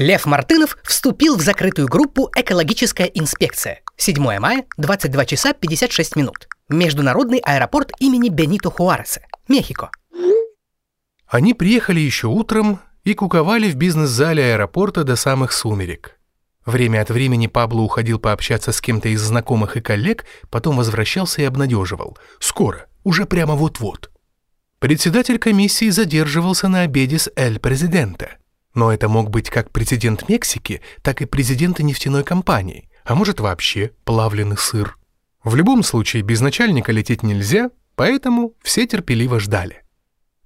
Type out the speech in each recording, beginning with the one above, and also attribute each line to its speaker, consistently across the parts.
Speaker 1: Лев Мартынов вступил в закрытую группу «Экологическая инспекция». 7 мая, 22 часа 56 минут. Международный аэропорт имени Бенито Хуареса, Мехико.
Speaker 2: Они приехали еще утром и куковали в бизнес-зале аэропорта до самых сумерек. Время от времени Пабло уходил пообщаться с кем-то из знакомых и коллег, потом возвращался и обнадеживал. «Скоро, уже прямо вот-вот». Председатель комиссии задерживался на обеде с Эль Президента. Но это мог быть как президент Мексики, так и президент нефтяной компании, а может вообще плавленый сыр. В любом случае без начальника лететь нельзя, поэтому все терпеливо ждали.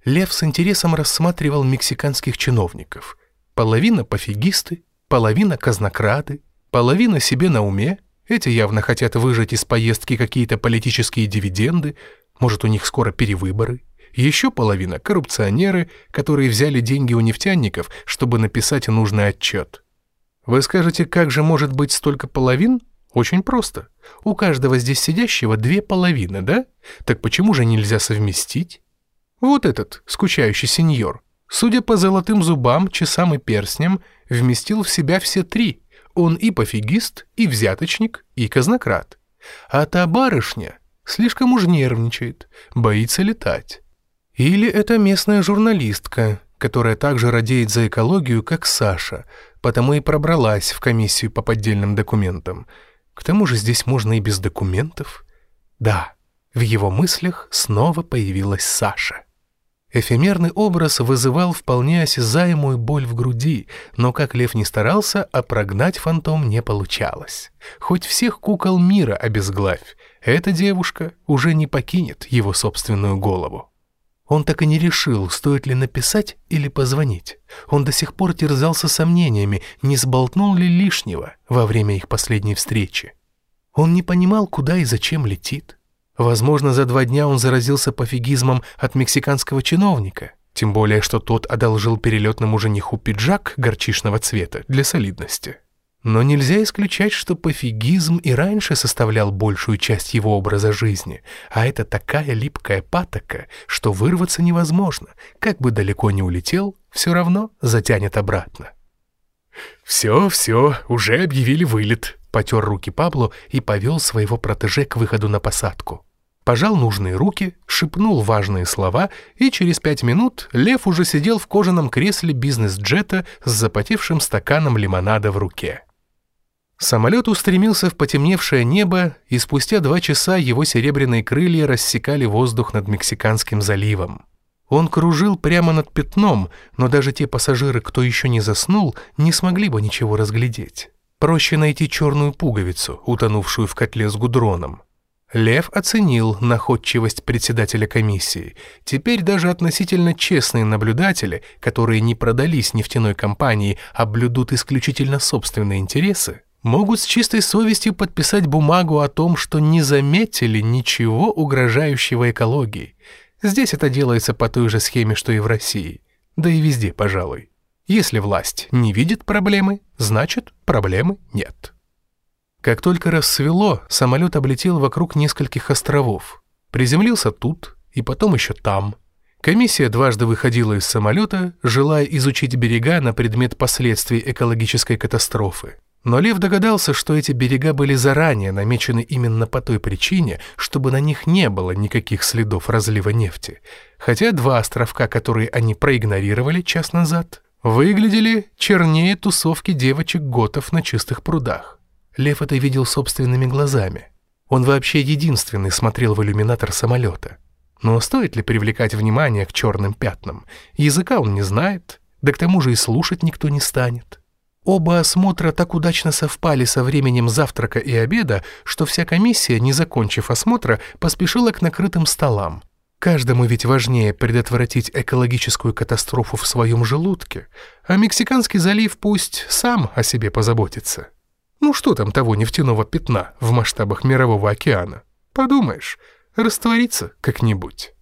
Speaker 2: Лев с интересом рассматривал мексиканских чиновников. Половина пофигисты, половина казнокрады, половина себе на уме. Эти явно хотят выжать из поездки какие-то политические дивиденды, может, у них скоро перевыборы. Еще половина – коррупционеры, которые взяли деньги у нефтяников, чтобы написать нужный отчет. Вы скажете, как же может быть столько половин? Очень просто. У каждого здесь сидящего две половины, да? Так почему же нельзя совместить? Вот этот, скучающий сеньор, судя по золотым зубам, часам и перстням, вместил в себя все три. Он и пофигист, и взяточник, и казнократ. А та барышня слишком уж нервничает, боится летать. Или это местная журналистка, которая также радеет за экологию, как Саша, потому и пробралась в комиссию по поддельным документам. К тому же здесь можно и без документов. Да, в его мыслях снова появилась Саша. Эфемерный образ вызывал вполне осязаемую боль в груди, но как Лев не старался, а прогнать фантом не получалось. Хоть всех кукол мира обезглавь, эта девушка уже не покинет его собственную голову. Он так и не решил, стоит ли написать или позвонить. Он до сих пор терзался сомнениями, не сболтнул ли лишнего во время их последней встречи. Он не понимал, куда и зачем летит. Возможно, за два дня он заразился пофигизмом от мексиканского чиновника, тем более, что тот одолжил перелетному жениху пиджак горчичного цвета для солидности. Но нельзя исключать, что пофигизм и раньше составлял большую часть его образа жизни, а это такая липкая патока, что вырваться невозможно, как бы далеко не улетел, все равно затянет обратно. «Все, все, уже объявили вылет», — потер руки Пабло и повел своего протеже к выходу на посадку. Пожал нужные руки, шепнул важные слова, и через пять минут Лев уже сидел в кожаном кресле бизнес-джета с запотевшим стаканом лимонада в руке. Самолет устремился в потемневшее небо, и спустя два часа его серебряные крылья рассекали воздух над Мексиканским заливом. Он кружил прямо над пятном, но даже те пассажиры, кто еще не заснул, не смогли бы ничего разглядеть. Проще найти черную пуговицу, утонувшую в котле с гудроном. Лев оценил находчивость председателя комиссии. Теперь даже относительно честные наблюдатели, которые не продались нефтяной компании, а блюдут исключительно собственные интересы, могут с чистой совестью подписать бумагу о том, что не заметили ничего угрожающего экологии. Здесь это делается по той же схеме, что и в России. Да и везде, пожалуй. Если власть не видит проблемы, значит, проблемы нет. Как только рассвело, самолет облетел вокруг нескольких островов. Приземлился тут и потом еще там. Комиссия дважды выходила из самолета, желая изучить берега на предмет последствий экологической катастрофы. Но Лев догадался, что эти берега были заранее намечены именно по той причине, чтобы на них не было никаких следов разлива нефти. Хотя два островка, которые они проигнорировали час назад, выглядели чернее тусовки девочек-готов на чистых прудах. Лев это видел собственными глазами. Он вообще единственный смотрел в иллюминатор самолета. Но стоит ли привлекать внимание к черным пятнам? Языка он не знает, да к тому же и слушать никто не станет. Оба осмотра так удачно совпали со временем завтрака и обеда, что вся комиссия, не закончив осмотра, поспешила к накрытым столам. Каждому ведь важнее предотвратить экологическую катастрофу в своем желудке, а Мексиканский залив пусть сам о себе позаботится. Ну что там того нефтяного пятна в масштабах мирового океана? Подумаешь, растворится как-нибудь.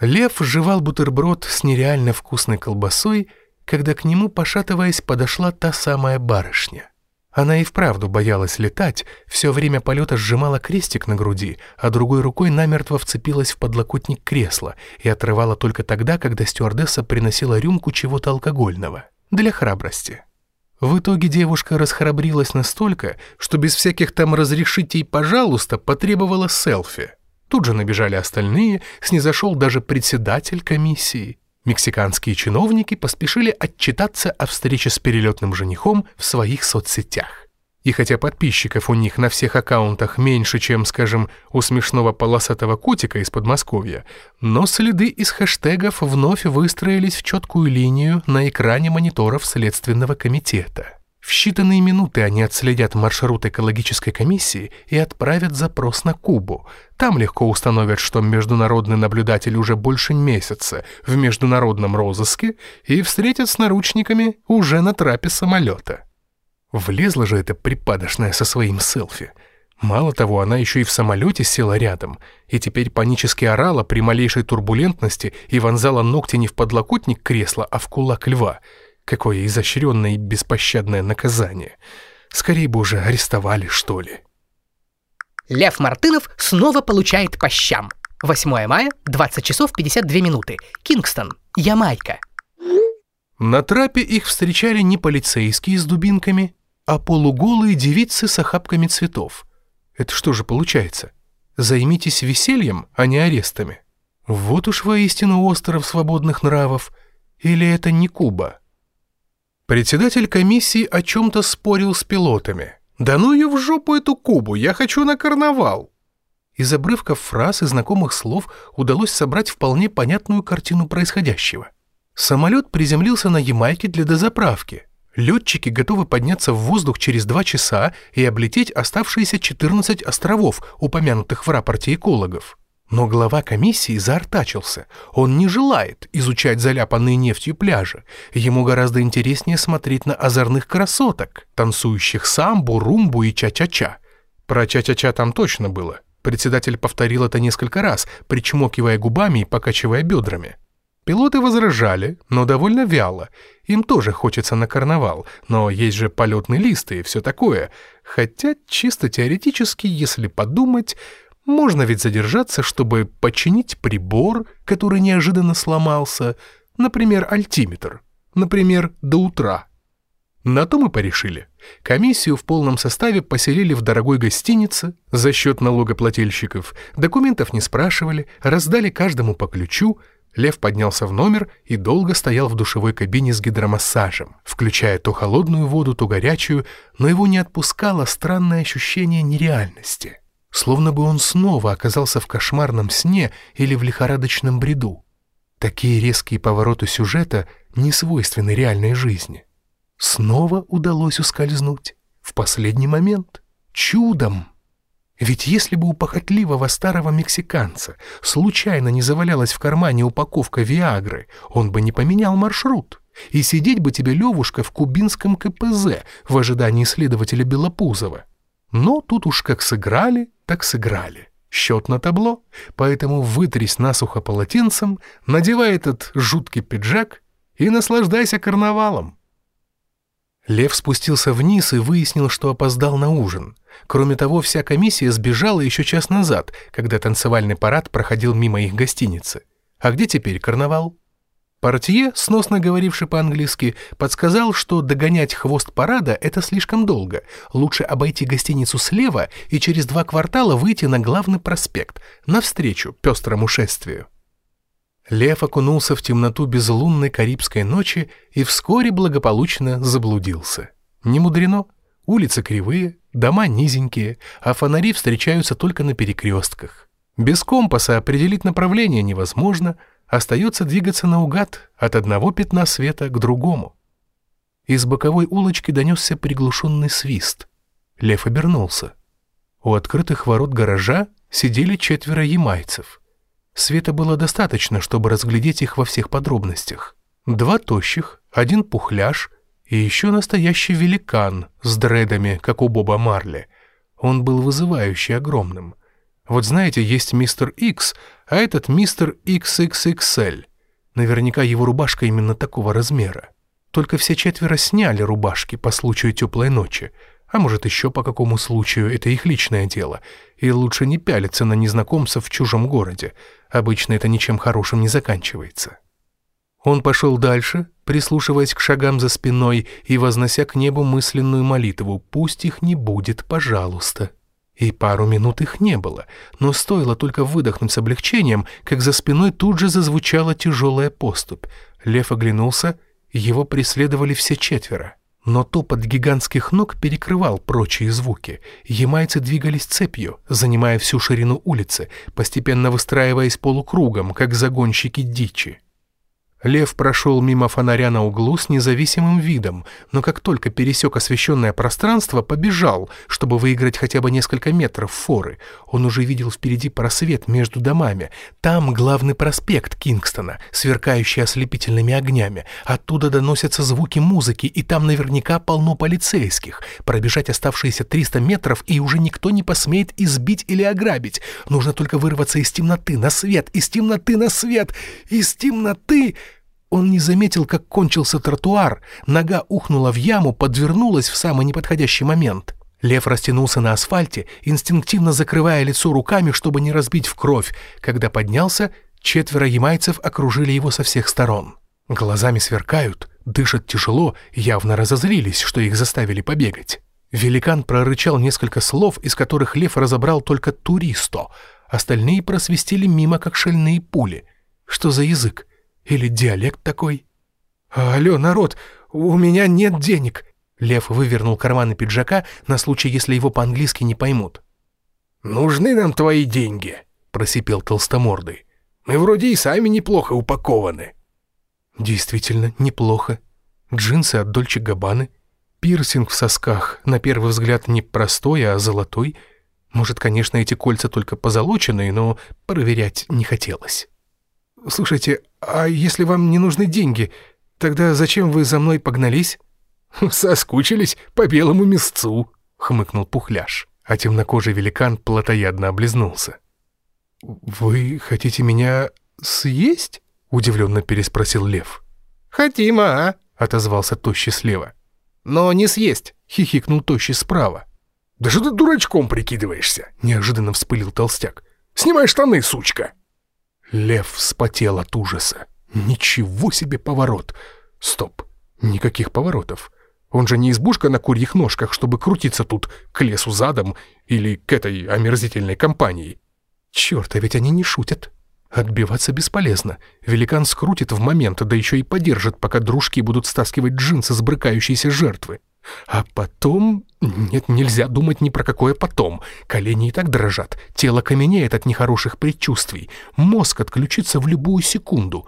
Speaker 2: Лев жевал бутерброд с нереально вкусной колбасой когда к нему, пошатываясь, подошла та самая барышня. Она и вправду боялась летать, все время полета сжимала крестик на груди, а другой рукой намертво вцепилась в подлокотник кресла и отрывала только тогда, когда стюардесса приносила рюмку чего-то алкогольного. для храбрости. В итоге девушка расхрабрилась настолько, что без всяких там «разрешите и пожалуйста» потребовала селфи. Тут же набежали остальные, снизошел даже председатель комиссии. Мексиканские чиновники поспешили отчитаться о встрече с перелетным женихом в своих соцсетях. И хотя подписчиков у них на всех аккаунтах меньше, чем, скажем, у смешного полосатого котика из Подмосковья, но следы из хэштегов вновь выстроились в четкую линию на экране мониторов Следственного комитета. В считанные минуты они отследят маршрут экологической комиссии и отправят запрос на Кубу. Там легко установят, что международный наблюдатель уже больше месяца в международном розыске и встретят с наручниками уже на трапе самолета. Влезла же эта припадочная со своим селфи. Мало того, она еще и в самолете села рядом, и теперь панически орала при малейшей турбулентности и вонзала ногти не в подлокотник кресла, а в кулак льва — Какое изощренное и беспощадное наказание. Скорее бы уже арестовали, что ли.
Speaker 1: Лев Мартынов снова получает по щам. 8 мая, 20 часов 52 минуты. Кингстон, Ямайка.
Speaker 2: На трапе их встречали не полицейские с дубинками, а полуголые девицы с охапками цветов. Это что же получается? Займитесь весельем, а не арестами. Вот уж воистину остров свободных нравов. Или это не Куба? Председатель комиссии о чем-то спорил с пилотами. «Да ну ее в жопу эту Кубу, я хочу на карнавал!» Из обрывков фраз и знакомых слов удалось собрать вполне понятную картину происходящего. Самолет приземлился на Ямайке для дозаправки. Летчики готовы подняться в воздух через два часа и облететь оставшиеся 14 островов, упомянутых в рапорте экологов. Но глава комиссии заортачился. Он не желает изучать заляпанные нефтью пляжи. Ему гораздо интереснее смотреть на озорных красоток, танцующих самбу, румбу и ча-ча-ча. Про ча-ча-ча там точно было. Председатель повторил это несколько раз, причмокивая губами и покачивая бедрами. Пилоты возражали, но довольно вяло. Им тоже хочется на карнавал, но есть же полетные листы и все такое. Хотя чисто теоретически, если подумать, можно ведь задержаться, чтобы починить прибор, который неожиданно сломался, например, альтиметр, например, до утра. На то мы порешили. Комиссию в полном составе поселили в дорогой гостинице за счет налогоплательщиков, документов не спрашивали, раздали каждому по ключу, Лев поднялся в номер и долго стоял в душевой кабине с гидромассажем, включая то холодную воду, то горячую, но его не отпускало странное ощущение нереальности словно бы он снова оказался в кошмарном сне или в лихорадочном бреду. Такие резкие повороты сюжета не свойственны реальной жизни. Снова удалось ускользнуть. В последний момент. Чудом. Ведь если бы у похотливого старого мексиканца случайно не завалялась в кармане упаковка Виагры, он бы не поменял маршрут. И сидеть бы тебе, Левушка, в кубинском КПЗ в ожидании следователя Белопузова. Но тут уж как сыграли, так сыграли. Счет на табло, поэтому вытрись насухо полотенцем, надевай этот жуткий пиджак и наслаждайся карнавалом. Лев спустился вниз и выяснил, что опоздал на ужин. Кроме того, вся комиссия сбежала еще час назад, когда танцевальный парад проходил мимо их гостиницы. А где теперь карнавал? Портье, сносно говоривший по-английски, подсказал, что догонять хвост парада – это слишком долго. Лучше обойти гостиницу слева и через два квартала выйти на главный проспект, навстречу пестрому шествию. Лев окунулся в темноту безлунной карибской ночи и вскоре благополучно заблудился. Не мудрено. Улицы кривые, дома низенькие, а фонари встречаются только на перекрестках. Без компаса определить направление невозможно – Остается двигаться наугад от одного пятна света к другому. Из боковой улочки донесся приглушенный свист. Лев обернулся. У открытых ворот гаража сидели четверо ямайцев. Света было достаточно, чтобы разглядеть их во всех подробностях. Два тощих, один пухляж и еще настоящий великан с дредами, как у Боба Марли. Он был вызывающе огромным. Вот знаете, есть мистер Икс, а этот мистер XXXL. Наверняка его рубашка именно такого размера. Только все четверо сняли рубашки по случаю теплой ночи, а может еще по какому случаю, это их личное дело, и лучше не пялиться на незнакомцев в чужом городе, обычно это ничем хорошим не заканчивается. Он пошел дальше, прислушиваясь к шагам за спиной и вознося к небу мысленную молитву «Пусть их не будет, пожалуйста». И пару минут их не было, но стоило только выдохнуть с облегчением, как за спиной тут же зазвучала тяжелая поступь. Лев оглянулся, его преследовали все четверо. Но топот гигантских ног перекрывал прочие звуки. Ямайцы двигались цепью, занимая всю ширину улицы, постепенно выстраиваясь полукругом, как загонщики дичи. Лев прошел мимо фонаря на углу с независимым видом, но как только пересек освещенное пространство, побежал, чтобы выиграть хотя бы несколько метров форы. Он уже видел впереди просвет между домами. Там главный проспект Кингстона, сверкающий ослепительными огнями. Оттуда доносятся звуки музыки, и там наверняка полно полицейских. Пробежать оставшиеся 300 метров, и уже никто не посмеет избить или ограбить. Нужно только вырваться из темноты на свет, из темноты на свет, из темноты... Он не заметил, как кончился тротуар, нога ухнула в яму, подвернулась в самый неподходящий момент. Лев растянулся на асфальте, инстинктивно закрывая лицо руками, чтобы не разбить в кровь. Когда поднялся, четверо ямайцев окружили его со всех сторон. Глазами сверкают, дышат тяжело, явно разозлились, что их заставили побегать. Великан прорычал несколько слов, из которых лев разобрал только «туристо», остальные просвистели мимо, как шальные пули. Что за язык? Или диалект такой? «Алло, народ, у меня нет денег!» Лев вывернул карманы пиджака на случай, если его по-английски не поймут.
Speaker 3: «Нужны нам твои деньги», — просипел толстомордый. «Мы вроде и сами неплохо упакованы».
Speaker 2: «Действительно, неплохо. Джинсы от Дольче Габбаны, пирсинг в сосках, на первый взгляд не простой, а золотой. Может, конечно, эти кольца только позолоченные, но проверять не хотелось». «Слушайте, а если вам не нужны деньги, тогда зачем вы за мной погнались?»
Speaker 3: «Соскучились по белому мясцу», — хмыкнул Пухляш,
Speaker 2: а темнокожий великан плотоядно облизнулся. «Вы хотите меня съесть?» — удивленно переспросил Лев.
Speaker 3: «Хотим, а?»
Speaker 2: — отозвался Тощий слева. «Но не съесть», — хихикнул Тощий справа.
Speaker 3: «Да что ты дурачком прикидываешься?» — неожиданно вспылил толстяк. «Снимай штаны, сучка!»
Speaker 2: Лев вспотел от ужаса. Ничего себе поворот! Стоп, никаких поворотов. Он же не избушка на курьих ножках, чтобы крутиться тут к лесу задом или к этой омерзительной компании. Черт, а ведь они не шутят. Отбиваться бесполезно. Великан скрутит в момент, да еще и подержит, пока дружки будут стаскивать джинсы с брыкающейся жертвы. А потом... Нет, нельзя думать ни про какое потом. Колени и так дрожат, тело каменеет от нехороших предчувствий, мозг отключится в любую секунду.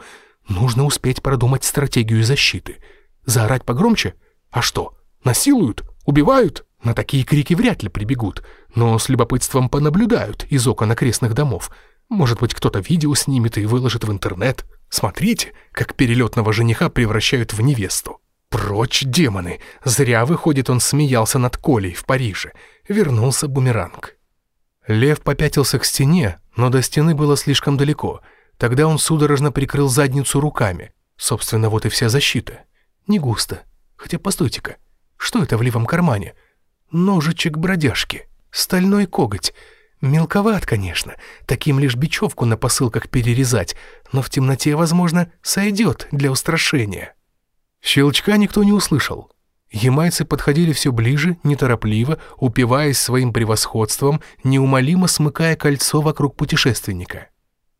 Speaker 2: Нужно успеть продумать стратегию защиты. Заорать погромче? А что, насилуют? Убивают? На такие крики вряд ли прибегут, но с любопытством понаблюдают из окон окрестных домов. Может быть, кто-то видео снимет и выложит в интернет. Смотрите, как перелетного жениха превращают в невесту. Прочь, демоны! Зря, выходит, он смеялся над Колей в Париже. Вернулся бумеранг. Лев попятился к стене, но до стены было слишком далеко. Тогда он судорожно прикрыл задницу руками. Собственно, вот и вся защита. Не густо. Хотя, постойте-ка, что это в левом кармане? Ножичек бродяжки. Стальной коготь. Мелковат, конечно. Таким лишь бечевку на посылках перерезать. Но в темноте, возможно, сойдет для устрашения. Щелчка никто не услышал. Ямайцы подходили все ближе, неторопливо, упиваясь своим превосходством, неумолимо смыкая кольцо вокруг путешественника.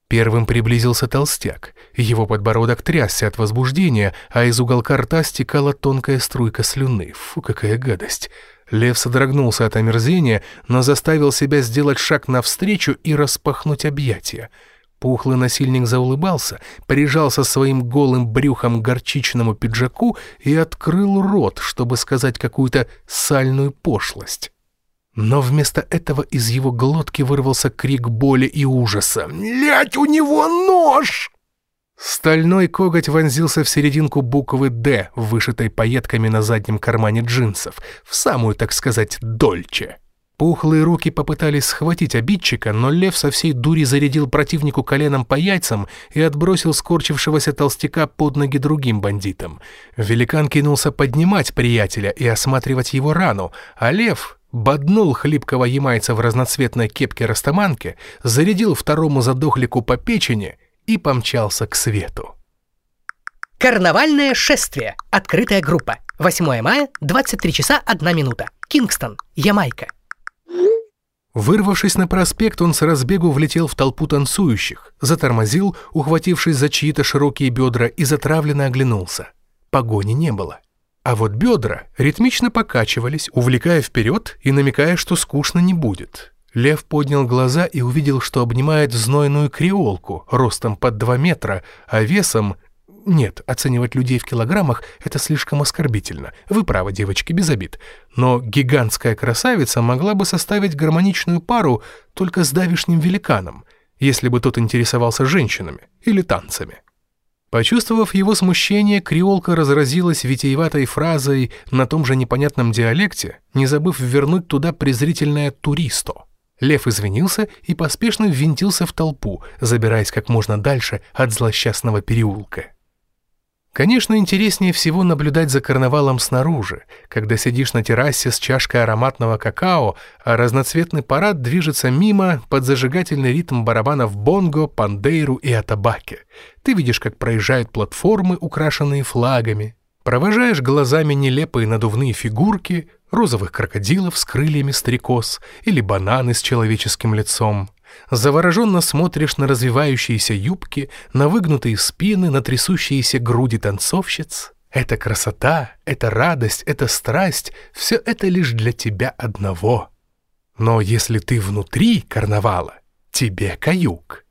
Speaker 2: Первым приблизился толстяк. Его подбородок трясся от возбуждения, а из уголка рта стекала тонкая струйка слюны. Фу, какая гадость! Лев содрогнулся от омерзения, но заставил себя сделать шаг навстречу и распахнуть объятия — Пухлый насильник заулыбался, прижался своим голым брюхом к горчичному пиджаку и открыл рот, чтобы сказать какую-то сальную пошлость. Но вместо этого из его глотки вырвался крик боли и ужаса.
Speaker 3: «Лять, у него нож!»
Speaker 2: Стальной коготь вонзился в серединку буквы «Д», вышитой пайетками на заднем кармане джинсов, в самую, так сказать, «дольче». Пухлые руки попытались схватить обидчика, но лев со всей дури зарядил противнику коленом по яйцам и отбросил скорчившегося толстяка под ноги другим бандитам. Великан кинулся поднимать приятеля и осматривать его рану, а лев боднул хлипкого ямайца в разноцветной кепке-растаманке, зарядил второму задохлику по печени и помчался к свету.
Speaker 1: Карнавальное шествие. Открытая группа. 8 мая, 23 часа 1 минута. Кингстон, Ямайка.
Speaker 2: Вырвавшись на проспект, он с разбегу влетел в толпу танцующих, затормозил, ухватившись за чьи-то широкие бедра и затравленно оглянулся. Погони не было. А вот бедра ритмично покачивались, увлекая вперед и намекая, что скучно не будет. Лев поднял глаза и увидел, что обнимает знойную креолку ростом под 2 метра, а весом нет, оценивать людей в килограммах – это слишком оскорбительно. Вы правы, девочки, без обид. Но гигантская красавица могла бы составить гармоничную пару только с давишним великаном, если бы тот интересовался женщинами или танцами. Почувствовав его смущение, креолка разразилась витиеватой фразой на том же непонятном диалекте, не забыв вернуть туда презрительное «туристо». Лев извинился и поспешно ввинтился в толпу, забираясь как можно дальше от злосчастного переулка. Конечно, интереснее всего наблюдать за карнавалом снаружи, когда сидишь на террасе с чашкой ароматного какао, а разноцветный парад движется мимо под зажигательный ритм барабанов бонго, пандейру и атабаки. Ты видишь, как проезжают платформы, украшенные флагами, провожаешь глазами нелепые надувные фигурки, розовых крокодилов с крыльями стрекоз или бананы с человеческим лицом. Завороженно смотришь на развивающиеся юбки, на выгнутые спины, на трясущиеся груди танцовщиц. Это красота, это радость, это страсть — все это лишь для тебя одного. Но если ты внутри карнавала, тебе каюк.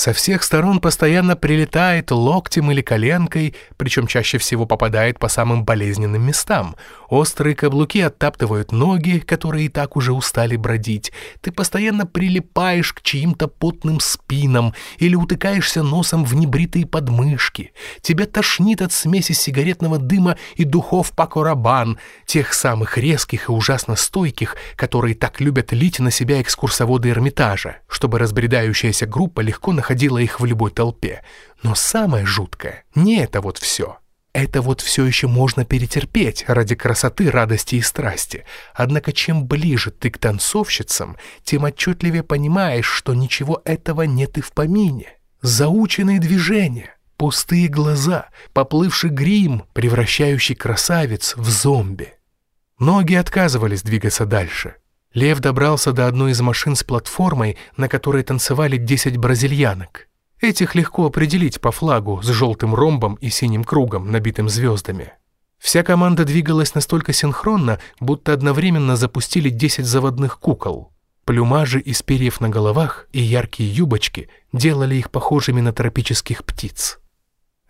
Speaker 2: Со всех сторон постоянно прилетает локтем или коленкой, причем чаще всего попадает по самым болезненным местам. Острые каблуки оттаптывают ноги, которые и так уже устали бродить. Ты постоянно прилипаешь к чьим-то потным спинам или утыкаешься носом в небритые подмышки. Тебя тошнит от смеси сигаретного дыма и духов Пако тех самых резких и ужасно стойких, которые так любят лить на себя экскурсоводы Эрмитажа, чтобы разбредающаяся группа легко находилась находила их в любой толпе. Но самое жуткое не это вот все. Это вот все еще можно перетерпеть ради красоты, радости и страсти. Однако чем ближе ты к танцовщицам, тем отчетливее понимаешь, что ничего этого нет и в помине. Заученные движения, пустые глаза, поплывший грим, превращающий красавиц в зомби. Ноги отказывались двигаться дальше. Лев добрался до одной из машин с платформой, на которой танцевали 10 бразильянок. Этих легко определить по флагу с желтым ромбом и синим кругом, набитым звездами. Вся команда двигалась настолько синхронно, будто одновременно запустили 10 заводных кукол. Плюмажи из перьев на головах и яркие юбочки делали их похожими на тропических птиц.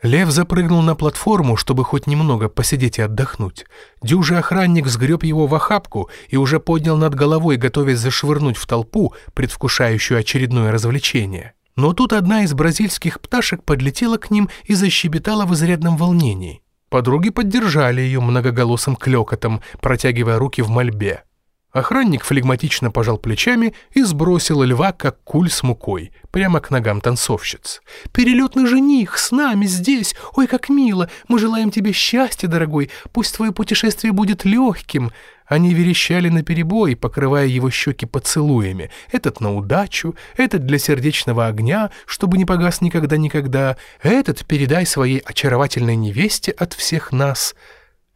Speaker 2: Лев запрыгнул на платформу, чтобы хоть немного посидеть и отдохнуть. Дюжий охранник сгреб его в охапку и уже поднял над головой, готовясь зашвырнуть в толпу, предвкушающую очередное развлечение. Но тут одна из бразильских пташек подлетела к ним и защебетала в изрядном волнении. Подруги поддержали ее многоголосым клёкотом, протягивая руки в мольбе. Охранник флегматично пожал плечами и сбросил льва, как куль с мукой, прямо к ногам танцовщиц. «Перелетный жених с нами здесь! Ой, как мило! Мы желаем тебе счастья, дорогой! Пусть твое путешествие будет легким!» Они верещали наперебой, покрывая его щеки поцелуями. Этот на удачу, этот для сердечного огня, чтобы не погас никогда-никогда, этот передай своей очаровательной невесте от всех нас.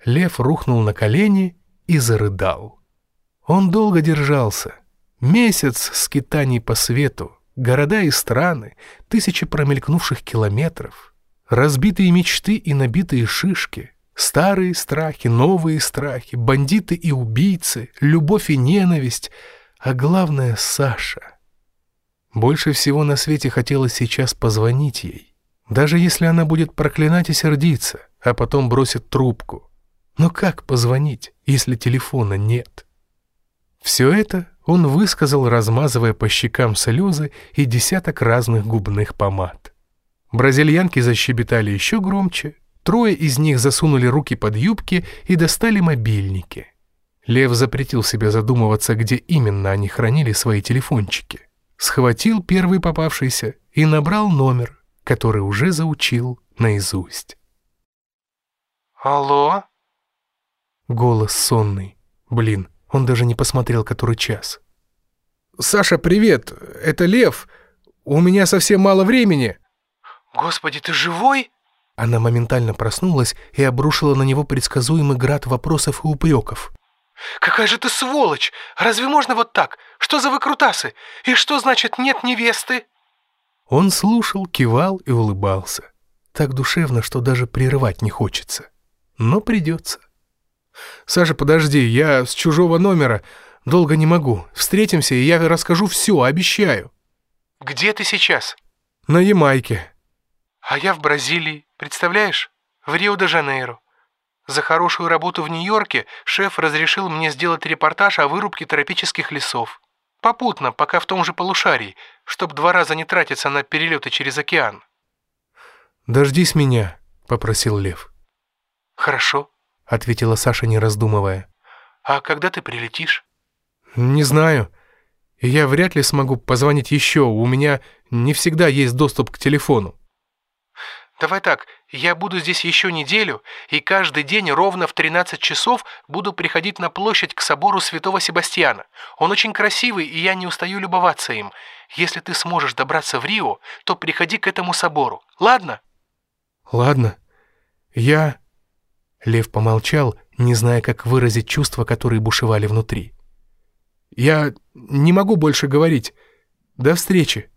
Speaker 2: Лев рухнул на колени и зарыдал. Он долго держался. Месяц скитаний по свету, города и страны, тысячи промелькнувших километров, разбитые мечты и набитые шишки, старые страхи, новые страхи, бандиты и убийцы, любовь и ненависть, а главное — Саша. Больше всего на свете хотелось сейчас позвонить ей, даже если она будет проклинать и сердиться, а потом бросит трубку. Но как позвонить, если телефона нет? Все это он высказал, размазывая по щекам слезы и десяток разных губных помад. Бразильянки защебетали еще громче, трое из них засунули руки под юбки и достали мобильники. Лев запретил себе задумываться, где именно они хранили свои телефончики. Схватил первый попавшийся и набрал номер, который уже заучил наизусть.
Speaker 4: «Алло?»
Speaker 2: Голос сонный. Блин, он даже не посмотрел, который час.
Speaker 3: «Саша, привет! Это Лев. У меня совсем мало времени».
Speaker 4: «Господи, ты живой?»
Speaker 5: Она моментально проснулась и обрушила на него предсказуемый град вопросов и упреков.
Speaker 2: «Какая же ты сволочь! Разве можно вот так? Что за выкрутасы? И что значит нет невесты?»
Speaker 5: Он слушал, кивал и улыбался. Так душевно, что даже прерывать не хочется. Но придется.
Speaker 6: «Саша, подожди, я с чужого номера. Долго не могу. Встретимся, и я расскажу все, обещаю».
Speaker 2: «Где ты сейчас?»
Speaker 6: «На Ямайке».
Speaker 2: «А я в Бразилии, представляешь? В Рио-де-Жанейро. За хорошую работу в Нью-Йорке шеф разрешил мне сделать репортаж о вырубке тропических лесов. Попутно, пока в том же полушарии, чтобы два раза не тратиться на перелеты через океан».
Speaker 5: «Дождись меня», — попросил Лев.
Speaker 2: «Хорошо», —
Speaker 5: ответила Саша, не раздумывая.
Speaker 2: «А когда ты прилетишь?»
Speaker 6: «Не знаю. Я вряд ли смогу позвонить еще. У меня не всегда есть доступ к телефону».
Speaker 2: «Давай так, я буду здесь еще неделю, и каждый день ровно в 13 часов буду приходить на площадь к собору Святого Себастьяна. Он очень красивый, и я не устаю любоваться им. Если ты сможешь добраться в Рио, то приходи к этому собору. Ладно?»
Speaker 6: «Ладно. Я...»
Speaker 5: Лев помолчал, не зная, как выразить чувства, которые бушевали внутри.
Speaker 6: «Я не могу больше говорить. До встречи».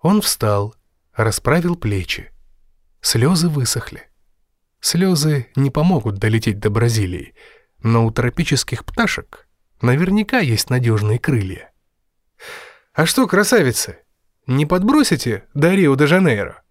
Speaker 5: Он встал, расправил плечи. Слезы высохли. Слезы не помогут долететь до Бразилии, но у тропических пташек наверняка есть надежные крылья.
Speaker 6: «А что, красавица, не подбросите до Рио-де-Жанейро?»